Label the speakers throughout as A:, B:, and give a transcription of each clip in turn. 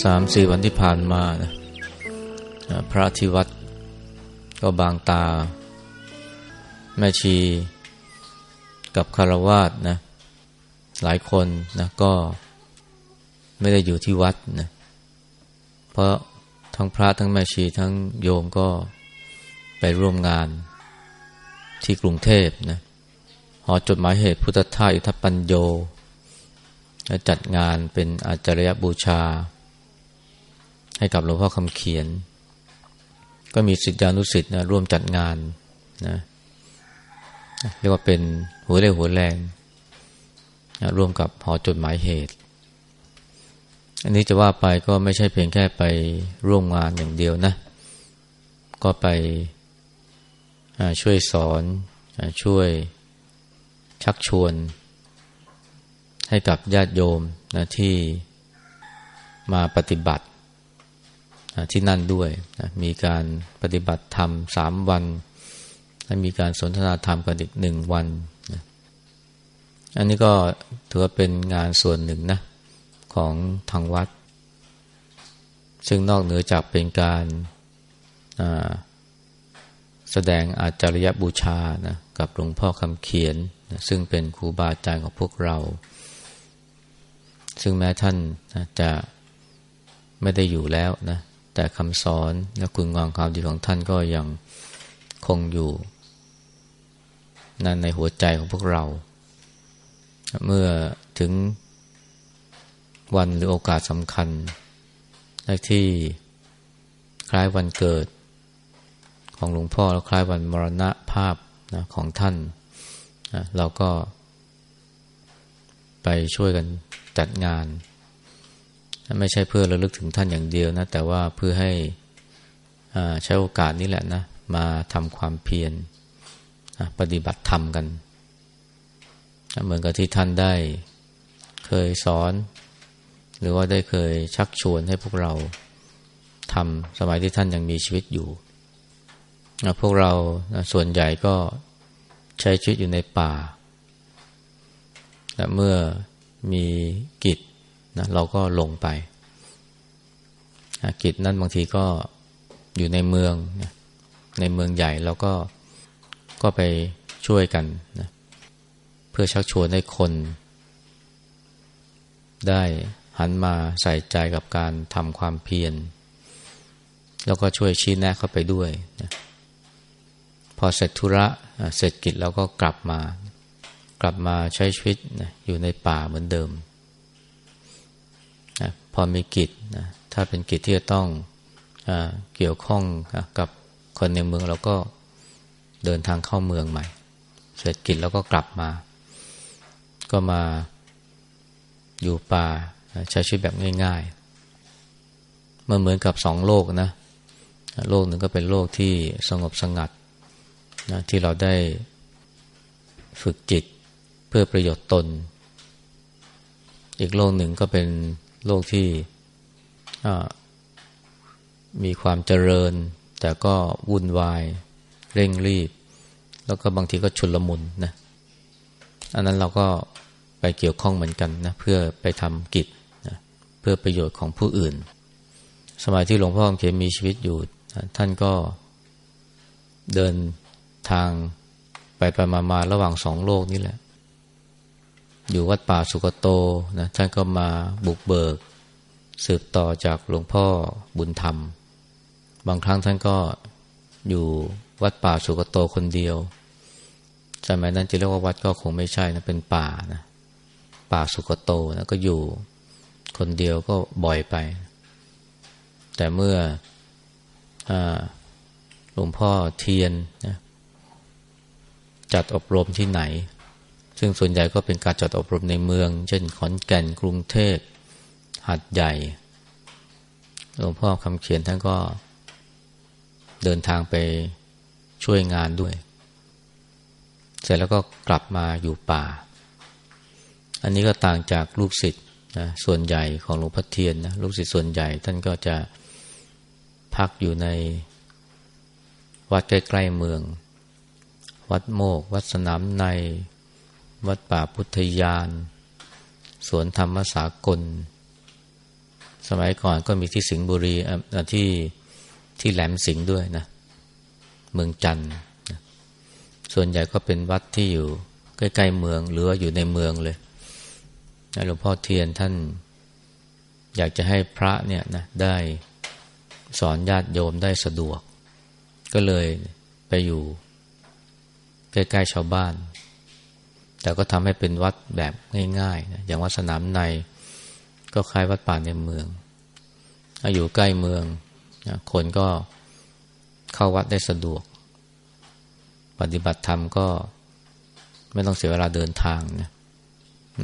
A: สามสี่วันที่ผ่านมานะพระที่วัดก็บางตา แม่ชีกับคารวาสนะ หลายคนนะก็ไม่ได้อยู่ที่วัดนะเพราะทั้งพระทั้งแม่ชีทั้งโยมก็ไปร่วมงานที่กรุงเทพนะหอจดหมายเหตุพุทธทาสอิทัปัญโยจัดงานเป็นอาจารยบูชา ให้กับหลวงพ่อคำเขียน ก็มีสิทธิานุสิทธิ์นะร่วมจัดงานนะเรียกว่าเป็นหัวเรี่ยวหัวแรงนะร่วมกับหอจดหมายเหตุ อันนี้จะว่าไปก็ไม่ใช่เพียงแค่ไปร่วมงานอย่างเดียวนะ ก็ไปช่วยสอนช่วยชักชวน ให้กับญาติโยมนะที่มาปฏิบัติ ที่นั่นด้วยนะมีการปฏิบัติธรรมสามวันและมีการสนทนาธรรมกันอีกหนึ่งวันนะอันนี้ก็ถือว่าเป็นงานส่วนหนึ่งนะของทางวัด ซึ่งนอกเหนือจากเป็นการแสดงอาจารยบูชานะกับหลวงพ่อคำเขียนนะซึ่งเป็นครูบาอาจารย์ของพวกเรา ซึ่งแม้ท่านจะไม่ได้อยู่แล้วนะ แต่คำสอนและคุณงามความดีของท่านก็ยังคงอยู่นั่นในหัวใจของพวกเรา เมื่อถึงวันหรือโอกาสสำคัญที่คล้ายวันเกิดของหลวงพ่อและคล้ายวันมรณะภาพนะของท่านนะเราก็ไปช่วยกันจัดงาน ไม่ใช่เพื่อระลึกถึงท่านอย่างเดียวนะ แต่ว่าเพื่อให้ใช้โอกาสนี้แหละนะ มาทำความเพียรปฏิบัติธรรมกัน เหมือนกับที่ท่านได้เคยสอน หรือว่าได้เคยชักชวนให้พวกเราทำสมัยที่ท่านยังมีชีวิตอยู่ พวกเราส่วนใหญ่ก็ใช้ชีวิตอยู่ในป่าและเมื่อมีกิจ นะเราก็ลงไปกิจนั้นบางทีก็อยู่ในเมืองนะในเมืองใหญ่เราก็ก็ไปช่วยกันนะเพื่อชักชวนให้คน ได้หันมาใส่ใจกับการทำความเพียรแล้วก็ช่วยชี้แนะเข้าไปด้วยนะพอเสร็จธุระเสร็จกิจแล้วก็กลับมา กลับมาใช้ชีวิตนะอยู่ในป่าเหมือนเดิม พอมีกิจนะถ้าเป็นกิจที่จะต้องอเกี่ยวข้องกับคนในเมืองเราก็เดินทางเข้าเมืองใหม่ เสร็จกิจแล้วก็กลับมา ก็มาอยู่ป่าใช้ชีวิตแบบง่ายๆ มันเหมือนกับสองโลกนะ โลกหนึ่งก็เป็นโลกที่สงบสงัดนะที่เราได้ฝึกจิตเพื่อประโยชน์ตน อีกโลกหนึ่งก็เป็น โลกที่มีความเจริญ แต่ก็วุ่นวาย เร่งรีบ แล้วก็บางทีก็ชุลมุนนะอันนั้นเราก็ไปเกี่ยวข้องเหมือนกันนะเพื่อไปทำกิจนะเพื่อประโยชน์ของผู้อื่น สมัยที่หลวงพ่อเขียนมีชีวิตอยู่ ท่านก็เดินทางไปไปมามาระหว่างสองโลกนี้แหละ อยู่วัดป่าสุกโตนะท่านก็มาบุกเบิก สืบต่อจากหลวงพ่อบุญธรรม บางครั้งท่านก็อยู่วัดป่าสุกโตคนเดียว สมัยนั้นจะเรียกว่าวัดก็คงไม่ใช่นะเป็นป่านะป่าสุกโตนะก็อยู่คนเดียวก็บ่อยไป แต่เมื่ออหลวงพ่อเทียนนะจัดอบรมที่ไหน ซึ่งส่วนใหญ่ก็เป็นการจัดอบรมในเมือง เช่นขอนแก่นกรุงเทพหัดใหญ่ หลวงพ่อคำเขียนท่านก็เดินทางไปช่วยงานด้วย เสร็จแล้วก็กลับมาอยู่ป่า อันนี้ก็ต่างจากลูกศิษย์นะส่วนใหญ่ของหลวงพ่อเทียนนะลูกศิษย์ส่วนใหญ่ท่านก็จะพักอยู่ในวัดใกล้ ๆ เมือง วัดโมก วัดสนามใน วัดป่าพุทธยาน สวนธรรมสากล สมัยก่อนก็มีที่สิงห์บุรีที่ที่แหลมสิงห์ด้วยนะ เมืองจันทร์ส่วนใหญ่ก็เป็นวัดที่อยู่ใกล้ๆเมือง หรือว่าอยู่ในเมืองเลยหลวงพ่อเทียนท่าน อยากจะให้พระเนี่ยนะได้สอนญาติโยมได้สะดวก ก็เลยไปอยู่ใกล้ๆชาวบ้าน แต่ก็ทำให้เป็นวัดแบบง่ายๆนะอย่างวัดสนามใน ก็คล้ายวัดป่าในเมืองถ้าอยู่ใกล้เมืองนะคนก็เข้าวัดได้สะดวก ปฏิบัติธรรมก็ไม่ต้องเสียเวลาเดินทางนะ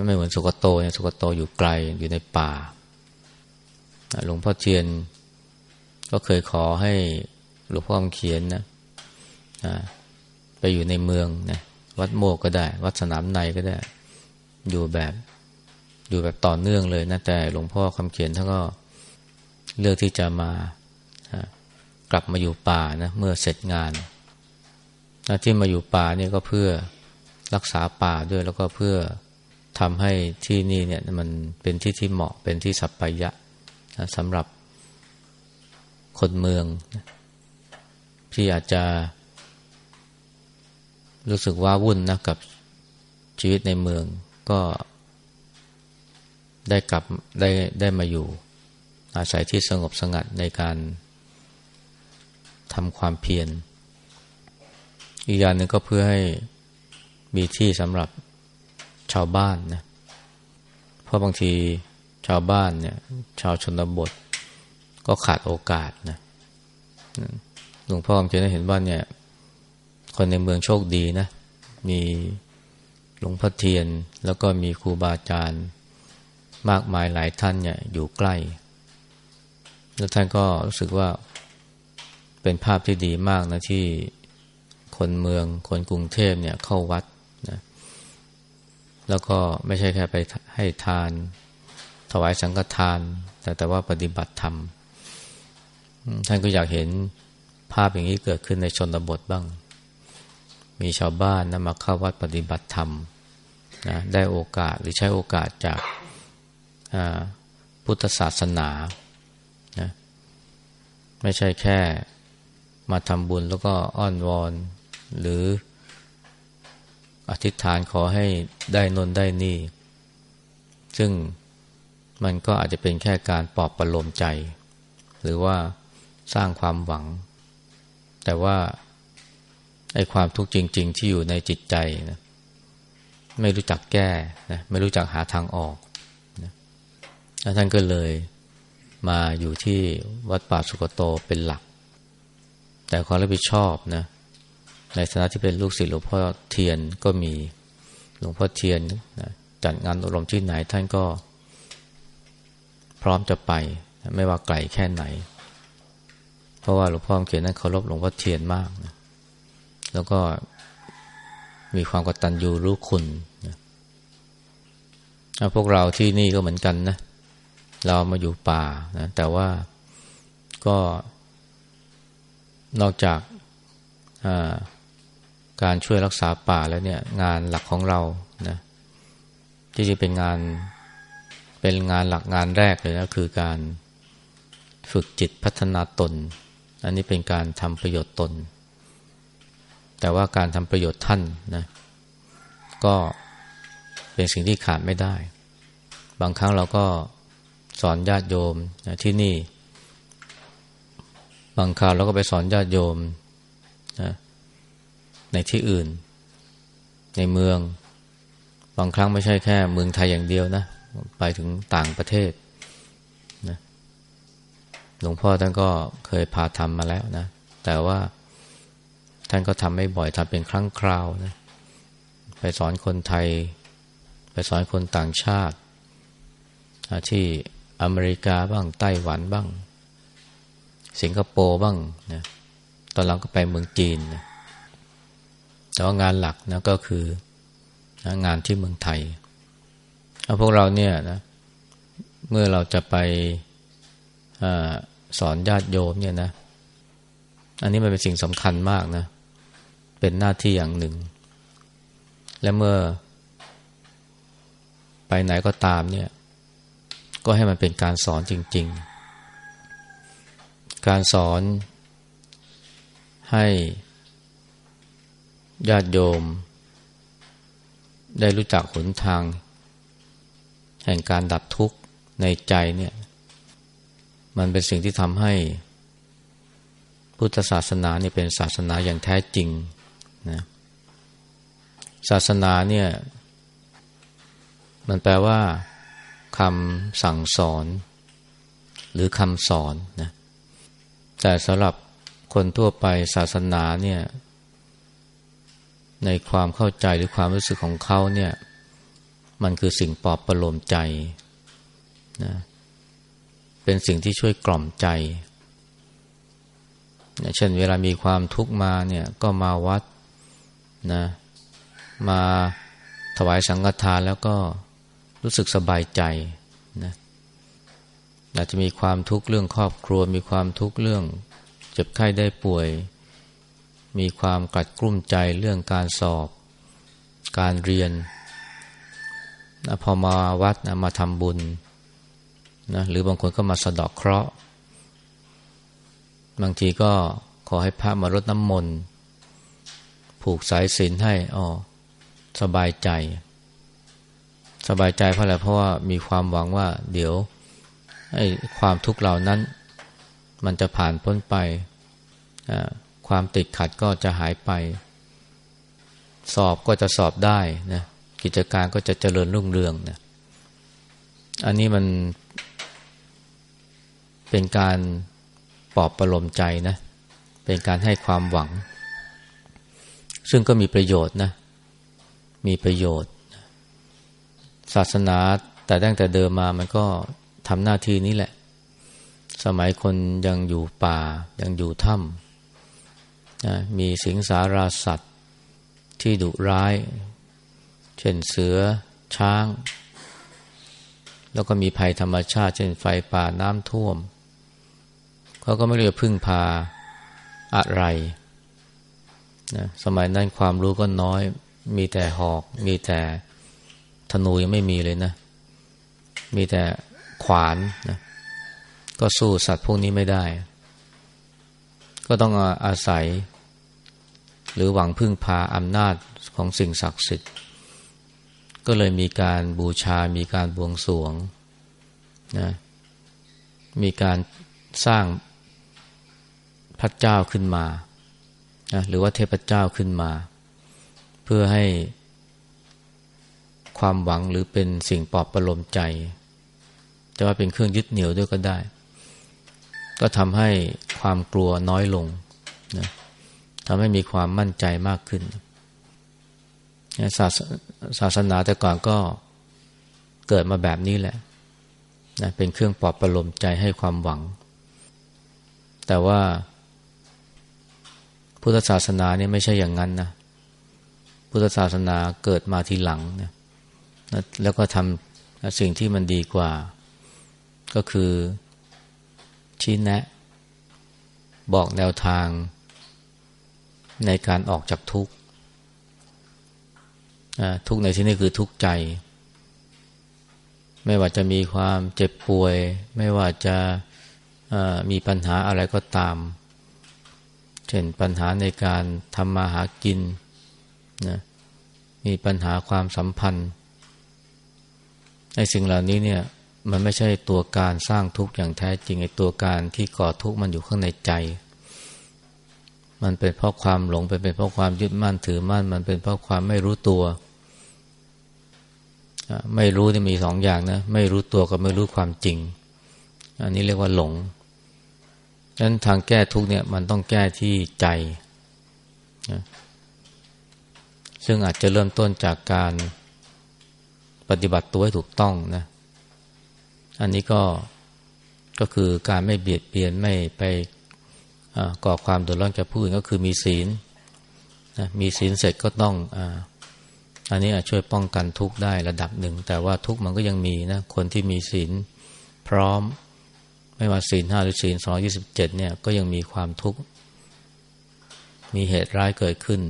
A: ไม่เหมือนสุกโตเนี่ยสุกโตอยู่ไกลอยู่ในป่าหลวงพ่อเทียนก็เคยขอให้หลวงพ่อคำเขียนนะไปอยู่ในเมืองนะ วัดโมกก็ได้ วัดสนามในก็ได้ อยู่แบบอยู่แบบต่อเนื่องเลยนะแต่หลวงพ่อคำเขียนท่านก็เลือกที่จะมากลับมาอยู่ป่านะเมื่อเสร็จงานที่มาอยู่ป่าเนี่ยก็เพื่อรักษาป่าด้วยแล้วก็เพื่อทำให้ที่นี่เนี่ยมันเป็นที่ที่เหมาะเป็นที่สัปปายะสำหรับคนเมือง ที่อาจจะ รู้สึกว่าวุ่นนะกับชีวิตในเมืองก็ได้กลับได้ได้มาอยู่ อาศัยที่สงบสงัดในการทำความเพียรอีกอย่างหนึ่งก็เพื่อให้มีที่สำหรับชาวบ้านนะเพราะบางทีชาวบ้านเนี่ย ชาวชนบท ก็ขาดโอกาสนะหลวงพ่อจะได้เห็นว่าเนี่ย คนในเมืองโชคดีนะ มีหลวงพ่อเทียน แล้วก็มีครูบาอาจารย์มากมายหลายท่านเนี่ยอยู่ใกล้ แล้วท่านก็รู้สึกว่าเป็นภาพที่ดีมากนะที่คนเมืองคนกรุงเทพเนี่ยเข้าวัดนะแล้วก็ไม่ใช่แค่ไปให้ทาน ถวายสังฆทาน แต่แต่ว่าปฏิบัติธรรม ท่านก็อยากเห็นภาพอย่างนี้เกิดขึ้นในชนบทบ้าง มีชาวบ้านนะมาเข้าวัดปฏิบัติธรรมนะได้โอกาสหรือใช้โอกาสจากพุทธศาสนานะไม่ใช่แค่มาทำบุญแล้วก็อ้อนวอน หรืออธิษฐานขอให้ได้นนได้นี่ ซึ่งมันก็อาจจะเป็นแค่การปลอบประโลมใจ หรือว่าสร้างความหวัง แต่ว่า ไอ้ความทุกข์จริง ๆ ที่อยู่ในจิตใจนะไม่รู้จักแก้นะไม่รู้จักหาทางออกนะแล้วท่านก็เลยมาอยู่ที่วัดป่าสุกโตเป็นหลัก แต่ความรับผิดชอบนะในฐานะที่เป็นลูกศิษย์หลวงพ่อเทียนก็มีหลวงพ่อเทียนนะจัดงานอบรมที่ไหนท่านก็พร้อมจะไปไม่ว่าไกลแค่ไหน เพราะว่าหลวงพ่อเขียนนั้นเคารพหลวงพ่อเทียนมากนะ แล้วก็มีความกตัญญูรู้คุณนะพวกเราที่นี่ก็เหมือนกันนะ เรามาอยู่ป่านะ แต่ว่าก็นอกจากการช่วยรักษาป่าแล้วเนี่ย งานหลักของเรานะที่จะเป็นงานเป็นงานหลักงานแรกเลยนะคือการฝึกจิตพัฒนาตน อันนี้เป็นการทำประโยชน์ตน แต่ว่าการทำประโยชน์ท่านนะก็เป็นสิ่งที่ขาดไม่ได้ บางครั้งเราก็สอนญาติโยมนะที่นี่ บางคราวเราก็ไปสอนญาติโยมนะในที่อื่น ในเมือง บางครั้งไม่ใช่แค่ เมืองไทยอย่างเดียวนะ ไปถึงต่างประเทศหลวงพ่อท่านก็เคยพาทำมาแล้วนะ แต่ว่า ท่านก็ทำไม่บ่อยทำเป็นครั้งคราวนะไปสอนคนไทย ไปสอนคนต่างชาติ ที่อเมริกาบ้างไต้หวันบ้าง สิงคโปร์บ้างนะตอนหลังก็ไปเมืองจีนนะแต่ว่างานหลักนะก็คือนะงานที่เมืองไทยเอาพวกเราเนี่ยนะเมื่อเราจะไปสอนญาติโยมเนี่ยนะ อันนี้มันเป็นสิ่งสำคัญมากนะเป็นหน้าที่อย่างหนึ่ง และเมื่อ ไปไหนก็ตามเนี่ย ก็ให้มันเป็นการสอนจริง ๆ การสอนให้ญาติโยม ได้รู้จักหนทาง แห่งการดับทุกข์ในใจเนี่ย มันเป็นสิ่งที่ทำให้พุทธศาสนาเนี่ยเป็นศาสนาอย่างแท้จริง นะศาสนาเนี่ย มันแปลว่าคำสั่งสอน หรือคำสอนนะแต่สำหรับคนทั่วไปศาสนาเนี่ย ในความเข้าใจหรือความรู้สึกของเขาเนี่ย มันคือสิ่งปลอบประโลมใจนะเป็นสิ่งที่ช่วยกล่อมใจเช่นเวลามีความทุกข์มาเนี่ย ก็มาวัด นะมาถวายสังฆทานแล้วก็รู้สึกสบายใจนะอาจจะมีความทุกข์เรื่องครอบครัว มีความทุกข์เรื่องเจ็บไข้ได้ป่วย มีความกัดกลุ้มใจเรื่องการสอบ การเรียนนะพอมาวัดนะมาทำบุญนะหรือบางคนก็มาสะดอกเคราะห์ บางทีก็ขอให้พระมารดน้ำมนต์ ผูกสายศีลให้อ๋อสบายใจ สบายใจเพราะอะไรเพราะว่ามีความหวังว่า เดี๋ยวไอ้ความทุกข์เหล่านั้น มันจะผ่านพ้นไป ความติดขัดก็จะหายไป สอบก็จะสอบได้นะกิจการก็จะเจริญรุ่งเรืองนะอันนี้มันเป็นการปลอบประโลมใจนะ เป็นการให้ความหวัง ซึ่งก็มีประโยชน์นะ มีประโยชน์ ศาสนาแต่ตั้งแต่เดิมมามันก็ทำหน้าที่นี้แหละ สมัยคนยังอยู่ป่า ยังอยู่ถ้ำมีสิงสาราสัตว์ที่ดุร้าย เช่นเสือ ช้าง แล้วก็มีภัยธรรมชาติ เช่นไฟป่าน้ำท่วม เขาก็ไม่รู้จะพึ่งพาอะไร นะสมัยนั้นความรู้ก็น้อย มีแต่หอก มีแต่ธนูยังไม่มีเลยนะ มีแต่ขวานนะก็สู้สัตว์พวกนี้ไม่ได้ ก็ต้องอาศัย หรือหวังพึ่งพาอำนาจของสิ่งศักดิ์สิทธิ์ ก็เลยมีการบูชา มีการบวงสรวงนะมีการสร้างพระเจ้าขึ้นมา นะหรือว่าเทพเจ้าขึ้นมา เพื่อให้ความหวังหรือเป็นสิ่งปลอบประโลมใจ จะว่าเป็นเครื่องยึดเหนี่ยวด้วยก็ได้ ก็ทำให้ความกลัวน้อยลงนะทำให้มีความมั่นใจมากขึ้นศาสศาสนาแต่ก่อนก็เกิดมาแบบนี้แหละนะเป็นเครื่องปลอบประโลมใจให้ความหวัง แต่ว่า พุทธศาสนาเนี่ยไม่ใช่อย่างนั้นนะพุทธศาสนาเกิดมาทีหลังนะแล้วก็ทำสิ่งที่มันดีกว่า ก็คือชี้แนะ บอกแนวทางในการออกจากทุกข์ทุกในที่นี้คือทุกข์ใจ ไม่ว่าจะมีความเจ็บป่วย ไม่ว่าจะมีปัญหาอะไรก็ตาม เช่นปัญหาในการทำมาหากินนะมีปัญหาความสัมพันธ์ในสิ่งเหล่านี้เนี่ยมันไม่ใช่ตัวการสร้างทุกข์อย่างแท้จริงไอ้ตัวการที่ก่อทุกข์มันอยู่ข้างในใจ มันเป็นเพราะความหลงเป็นเพราะความยึดมั่นถือมั่น มันเป็นเพราะความไม่รู้ตัว ไม่รู้ที่มีสองอย่างนะ ไม่รู้ตัวกับไม่รู้ความจริง อันนี้เรียกว่าหลง นั้นทางแก้ทุกเนี่ยมันต้องแก้ที่ใจนะซึ่งอาจจะเริ่มต้นจากการปฏิบัติตัวให้ถูกต้องนะ อันนี้ก็ก็คือการไม่เบียดเบียนไม่ไปก่อความเดือดร้อนแก่ผู้อื่นก็คือมีศีลนะมีศีลเสร็จก็ต้องออันนี้ช่วยป้องกันทุกข์ได้ระดับหนึ่ง แต่ว่าทุกข์มันก็ยังมีนะคนที่มีศีลพร้อม ไม่ว่าศีลห้าหรือศีลสองยี่สิบเจ็ดเนี่ยก็ยังมีความทุกข์ มีเหตุร้ายเกิดขึ้น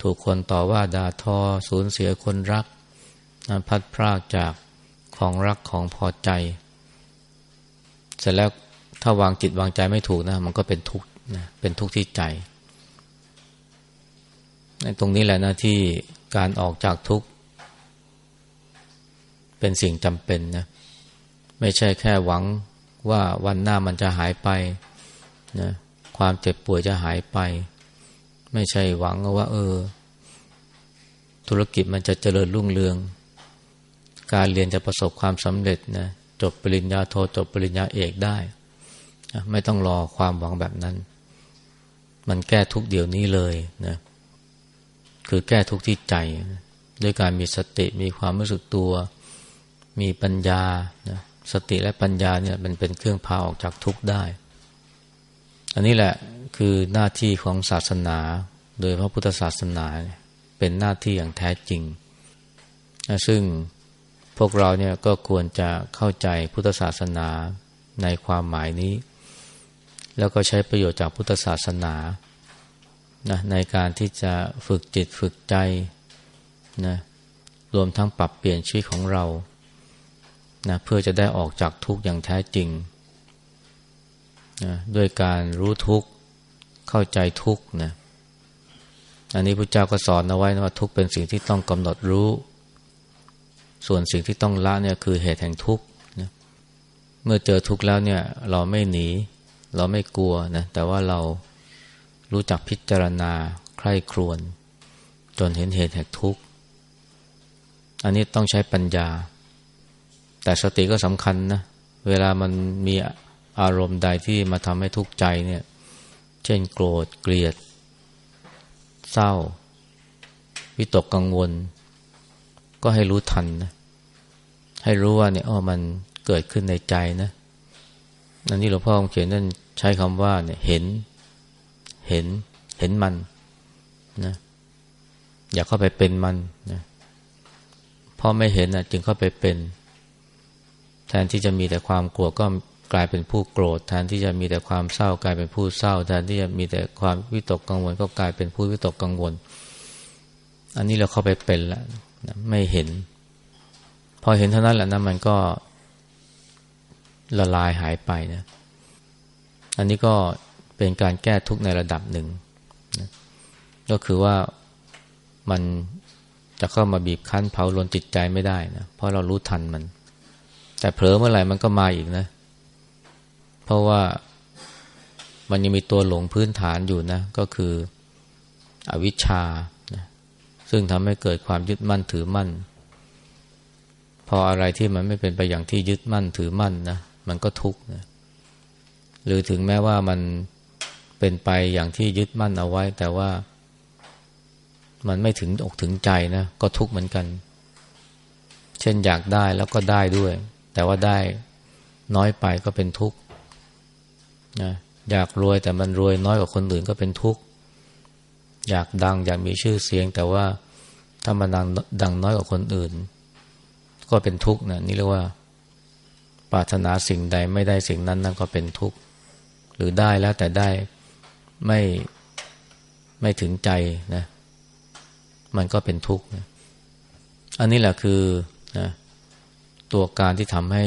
A: ถูกคนต่อว่าด่าทอ สูญเสียคนรักพัดพรากจากของรักของพอใจ เสร็จแล้วถ้าวางจิตวางใจไม่ถูกนะ มันก็เป็นทุกข์นะเป็นทุกข์ที่ใจในตรงนี้แหละนะที่การออกจากทุกข์ เป็นสิ่งจำเป็นนะ ไม่ใช่แค่หวังว่าวันหน้ามันจะหายไปนะความเจ็บป่วยจะหายไป ไม่ใช่หวังว่า เออ ธุรกิจมันจะเจริญรุ่งเรือง การเรียนจะประสบความสำเร็จนะจบปริญญาโทจบปริญญาเอกได้ ไม่ต้องรอความหวังแบบนั้น มันแก้ทุกเดี๋ยวนี้เลยนะคือแก้ทุกที่ใจด้วยการมีสติมีความรู้สึกตัว มีปัญญานะ สติและปัญญาเนี่ยมันเป็นเครื่องพาออกจากทุกข์ได้ อันนี้แหละคือหน้าที่ของศาสนา โดยพระพุทธศาสนาเป็นหน้าที่อย่างแท้จริง ซึ่งพวกเราเนี่ยก็ควรจะเข้าใจพุทธศาสนาในความหมายนี้ แล้วก็ใช้ประโยชน์จากพุทธศาสนานะในการที่จะฝึกจิตฝึกใจนะรวมทั้งปรับเปลี่ยนชีวิตของเรา นะเพื่อจะได้ออกจากทุกข์อย่างแท้จริงนะด้วยการรู้ทุกข์เข้าใจทุกข์นะอันนี้พระเจ้าก็สอนเอาไว้นะว่าทุกข์เป็นสิ่งที่ต้องกำหนดรู้ ส่วนสิ่งที่ต้องละเนี่ยคือเหตุแห่งทุกข์นะเมื่อเจอทุกข์แล้วเนี่ย เราไม่หนี เราไม่กลัวนะแต่ว่าเรารู้จักพิจารณาใคร่ครวญจนเห็นเหตุแห่งทุกข์อันนี้ต้องใช้ปัญญา แต่สติก็สำคัญนะเวลามันมีอารมณ์ใดที่มาทำให้ทุกข์ใจเนี่ย เช่นโกรธเกลียด เศร้า วิตกกังวล ก็ให้รู้ทันนะให้รู้ว่าเนี่ยอ๋อมันเกิดขึ้นในใจนะอันนี้หลวงพ่อเขียนนั่นใช้คำว่าเนี่ยเห็น เห็น เห็นมันนะอย่าเข้าไปเป็นมันนะพอไม่เห็นนะจึงเข้าไปเป็น แทนที่จะมีแต่ความกลัวก็กลายเป็นผู้โกรธ แทนที่จะมีแต่ความเศร้ากลายเป็นผู้เศร้า แทนที่จะมีแต่ความวิตกกังวล ก็กลายเป็นผู้วิตกกังวล อันนี้เราเข้าไปเป็นแล้วไม่เห็น พอเห็นเท่านั้นแหละนะมันก็ละลายหายไปนะ อันนี้ก็เป็นการแก้ทุกข์ในระดับหนึ่งนะก็คือว่ามันจะเข้ามาบีบคั้นเผาลนจิตใจไม่ได้นะเพราะเรารู้ทันมัน แต่เผลอเมื่อไหร่มันก็มาอีกนะ เพราะว่ามันยังมีตัวหลงพื้นฐานอยู่นะ ก็คืออวิชชานะซึ่งทำให้เกิดความยึดมั่นถือมั่น พออะไรที่มันไม่เป็นไปอย่างที่ยึดมั่นถือมั่นนะมันก็ทุกข์นะหรือถึงแม้ว่ามันเป็นไปอย่างที่ยึดมั่นเอาไว้ แต่ว่ามันไม่ถึงอกถึงใจนะ ก็ทุกข์เหมือนกัน เช่นอยากได้แล้วก็ได้ด้วย แต่ว่าได้น้อยไปก็เป็นทุกข์นะอยากรวยแต่มันรวยน้อยกว่าคนอื่นก็เป็นทุกข์อยากดังอยากมีชื่อเสียง แต่ว่าถ้ามันดังดังน้อยกว่าคนอื่น ก็เป็นทุกข์นะนี่เรียกว่า ปรารถนาสิ่งใดไม่ได้สิ่งนั้นนั่นก็เป็นทุกข์หรือได้แล้วแต่ได้ไม่ไม่ถึงใจนะ มันก็เป็นทุกข์นะอันนี้แหละคือนะ ตัวการที่ทำให้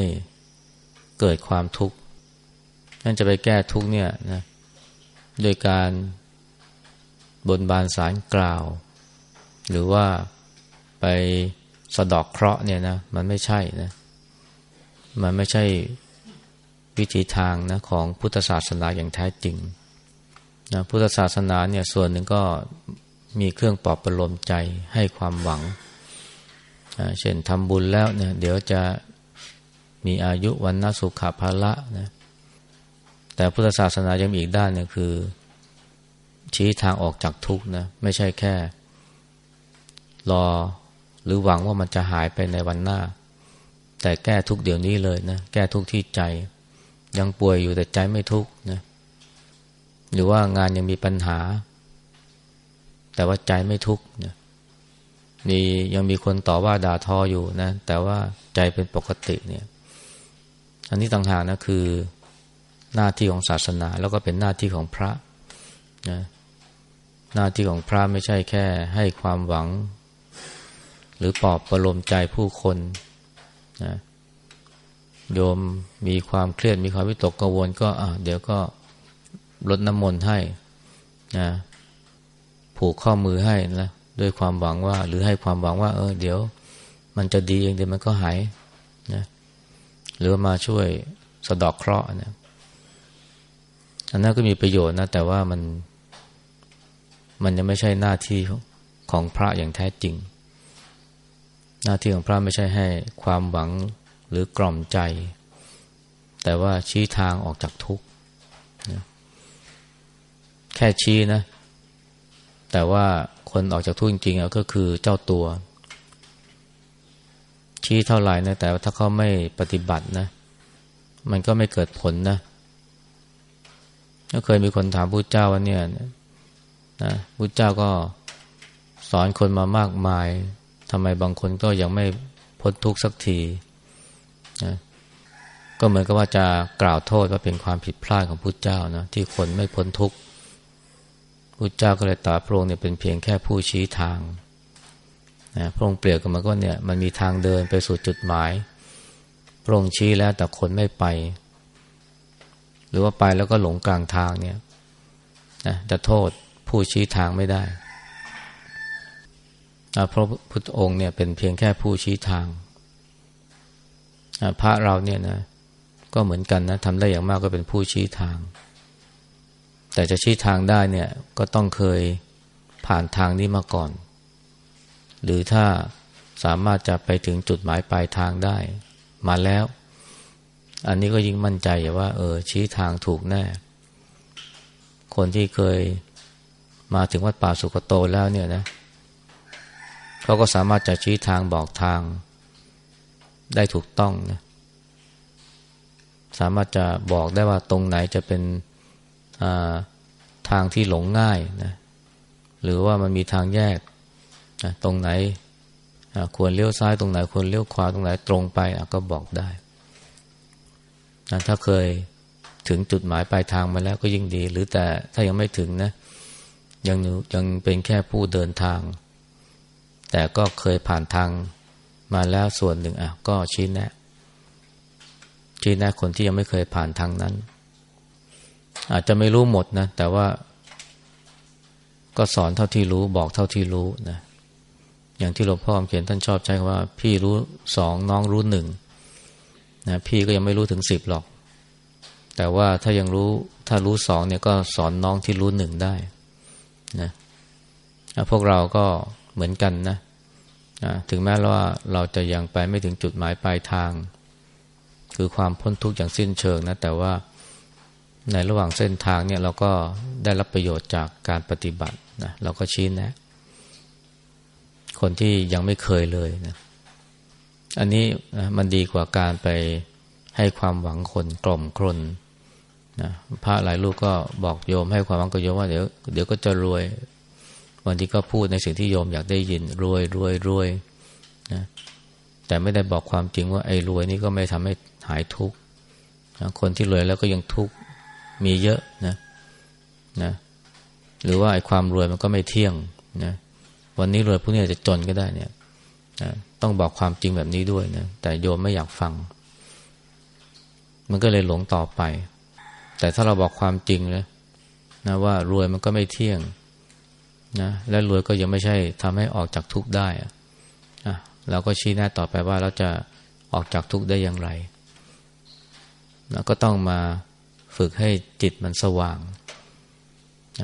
A: เกิดความทุกข์นั่นจะไปแก้ทุกข์เนี่ยนะโดยการบนบานสารกล่าว หรือว่าไปสะดอกเคราะห์เนี่ยนะมันไม่ใช่นะมันไม่ใช่วิธีทางนะของพุทธศาสนาอย่างแท้จริงนะพุทธศาสนาเนี่ยส่วนหนึ่งก็มีเครื่องปลอบประโลมใจให้ความหวัง เช่นทำบุญแล้วเนี่ยเดี๋ยวจะมีอายุวันนสุขภาละนะแต่พุทธศาสนายังมีอีกด้านนึงคือ ชี้ทางออกจากทุกข์นะไม่ใช่แค่ รอหรือหวังว่ามันจะหายไปในวันหน้า แต่แก้ทุกเดี๋ยวนี้เลยนะแก้ทุกที่ใจ ยังป่วยอยู่แต่ใจไม่ทุกนะหรือว่างานยังมีปัญหา แต่ว่าใจไม่ทุกข์นะ มียังมีคนต่อว่าด่าทออยู่นะ แต่ว่าใจเป็นปกติเนี่ย อันนี้ต่างหากนะคือหน้าที่ของศาสนาแล้วก็เป็นหน้าที่ของพระนะหน้าที่ของพระไม่ใช่แค่ ให้ความหวัง หรือปลอบประโลมใจผู้คนนะโยมมีความเครียดมีความวิตกกังวลก็อะเดี๋ยวก็ลดน้ำมนต์ให้นะผูกข้อมือให้นะ ด้วยความหวังว่า หรือให้ความหวังว่า เออ เดี๋ยว มันจะดีเองเดี๋ยวมันก็หายนะหรือมาช่วยสะดอกเคราะห์นะอันนั้นก็มีประโยชน์นะ แต่ว่ามันมันยังไม่ใช่หน้าที่ของพระอย่างแท้จริง หน้าที่ของพระไม่ใช่ให้ความหวังหรือกล่อมใจ แต่ว่าชี้ทางออกจากทุกข์แค่ชี้นะ แต่ว่าคนออกจากทุกข์จริงๆก็คือเจ้าตัว ชี้เท่าไหร่นะแต่ว่าถ้าเขาไม่ปฏิบัตินะ มันก็ไม่เกิดผลนะก็เคยมีคนถามพระเจ้าว่าเนี่ยนะพระเจ้าก็สอนคนมามากมายทำไมบางคนก็ยังไม่พ้นทุกข์สักทีนะก็เหมือนกับว่าจะกล่าวโทษว่าเป็นความผิดพลาดของพุทธเจ้านะที่คนไม่พ้นทุกข์ พุทธเจ้าก็เลยตรัสพระองค์เนี่ยเป็นเพียงแค่ผู้ชี้ทางนะพระองค์เปรียบกับมันก็เนี่ยมันมีทางเดินไปสู่จุดหมาย พระองค์ชี้แล้วแต่คนไม่ไป หรือว่าไปแล้วก็หลงกลางทางเนี่ยนะจะโทษผู้ชี้ทางไม่ได้พระพุทธองค์เนี่ยเป็นเพียงแค่ผู้ชี้ทาง พระเราเนี่ยนะก็เหมือนกันนะทำได้อย่างมากก็เป็นผู้ชี้ทาง แต่จะชี้ทางได้เนี่ยก็ต้องเคยผ่านทางนี้มาก่อน หรือถ้าสามารถจะไปถึงจุดหมายปลายทางได้ มาแล้ว อันนี้ก็ยิ่งมั่นใจว่า เออ ชี้ทางถูกแน่ คนที่เคยมาถึงวัดป่าสุกโตแล้วเนี่ยนะเขาก็สามารถจะชี้ทางบอกทาง ได้ถูกต้องนะสามารถจะบอกได้ว่าตรงไหนจะเป็นอ่า ทางที่หลงง่ายนะหรือว่ามันมีทางแยกนะตรงไหนควรเลี้ยวซ้ายตรงไหนควรเลี้ยวขวาตรงไหนตรงไปก็บอกได้นะถ้าเคยถึงจุดหมายปลายทางมาแล้วก็ยิ่งดี หรือแต่ถ้ายังไม่ถึงนะ ยังยังเป็นแค่ผู้เดินทาง แต่ก็เคยผ่านทางมาแล้วส่วนหนึ่งอะก็ชี้แนะชี้แนะคนที่ยังไม่เคยผ่านทางนั้น อาจจะไม่รู้หมดนะ แต่ว่า ก็สอนเท่าที่รู้บอกเท่าที่รู้นะอย่างที่หลวงพ่อเขียนท่านชอบใช้คำว่า พี่รู้สองน้องรู้หนึ่งนะพี่ก็ยังไม่รู้ถึงสิบหรอก แต่ว่าถ้ายังรู้ถ้ารู้สองเนี่ยก็สอนน้องที่รู้หนึ่งได้นะพวกเราก็เหมือนกันนะถึงแม้ว่าเราจะยังไปไม่ถึงจุดหมายปลายทาง คือความพ้นทุกข์อย่างสิ้นเชิงนะแต่ว่า ในระหว่างเส้นทางเนี่ยเราก็ได้รับประโยชน์จากการปฏิบัตินะเราก็ชี้แนะ คนที่ยังไม่เคยเลยนะอันนี้นะมันดีกว่าการไปให้ความหวังคนกล่อมครนนะพระหลายลูกก็บอกโยมให้ความหวังกับโยมว่าเดี๋ยวเดี๋ยวก็จะรวยบางทีก็พูดในสิ่งที่โยมอยากได้ยินรวยรวยรวยนะแต่ไม่ได้บอกความจริงว่าไอ้รวยนี่ก็ไม่ทำให้หายทุกข์นะคนที่รวยแล้วก็ยังทุกข์ มีเยอะนะนะหรือว่าไอ้ความรวยมันก็ไม่เที่ยงนะวันนี้รวยพวกนี้จะจนก็ได้เนี่ยนะต้องบอกความจริงแบบนี้ด้วยนะแต่โยมไม่อยากฟัง มันก็เลยหลงต่อไป แต่ถ้าเราบอกความจริงนะนะว่ารวยมันก็ไม่เที่ยงนะและรวยก็ยังไม่ใช่ทำให้ออกจากทุกข์ได้อะเราก็ชี้แนะต่อไปว่าเราจะออกจากทุกข์ได้อย่างไรนะก็ต้องมา ฝึกให้จิตมันสว่าง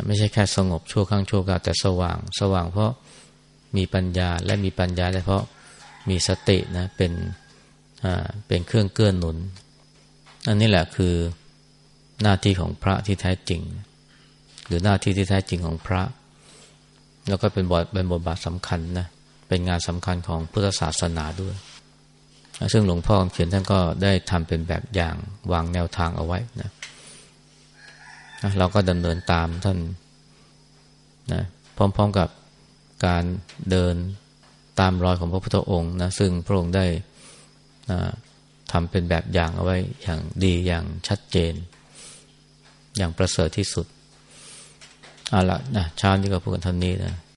A: ไม่ใช่แค่สงบชั่วครั้งชั่วคราวแต่สว่าง สว่างเพราะมีปัญญาและมีปัญญาได้เพราะมีสตินะเป็นอ่าเป็นเครื่องเกื้อนหนุน อันนี้แหละคือหน้าที่ของพระที่แท้จริง หรือหน้าที่ที่แท้จริงของพระ แล้วก็เป็นบทเป็นบทบาทสำคัญนะเป็นงานสำคัญของพุทธศาสนาด้วย ซึ่งหลวงพ่อเขียนท่านก็ได้ทำเป็นแบบอย่างวางแนวทางเอาไว้นะ เราก็ดำเนินตามท่านนะพร้อมๆกับการเดินตามรอยของพระพุทธองค์นะซึ่งพระองค์ได้ทำเป็นแบบอย่างเอาไว้อย่างดีอย่างชัดเจน อย่างประเสริฐที่สุดเอาละนะเช้านี้ก็พูดกันเท่านี้นะ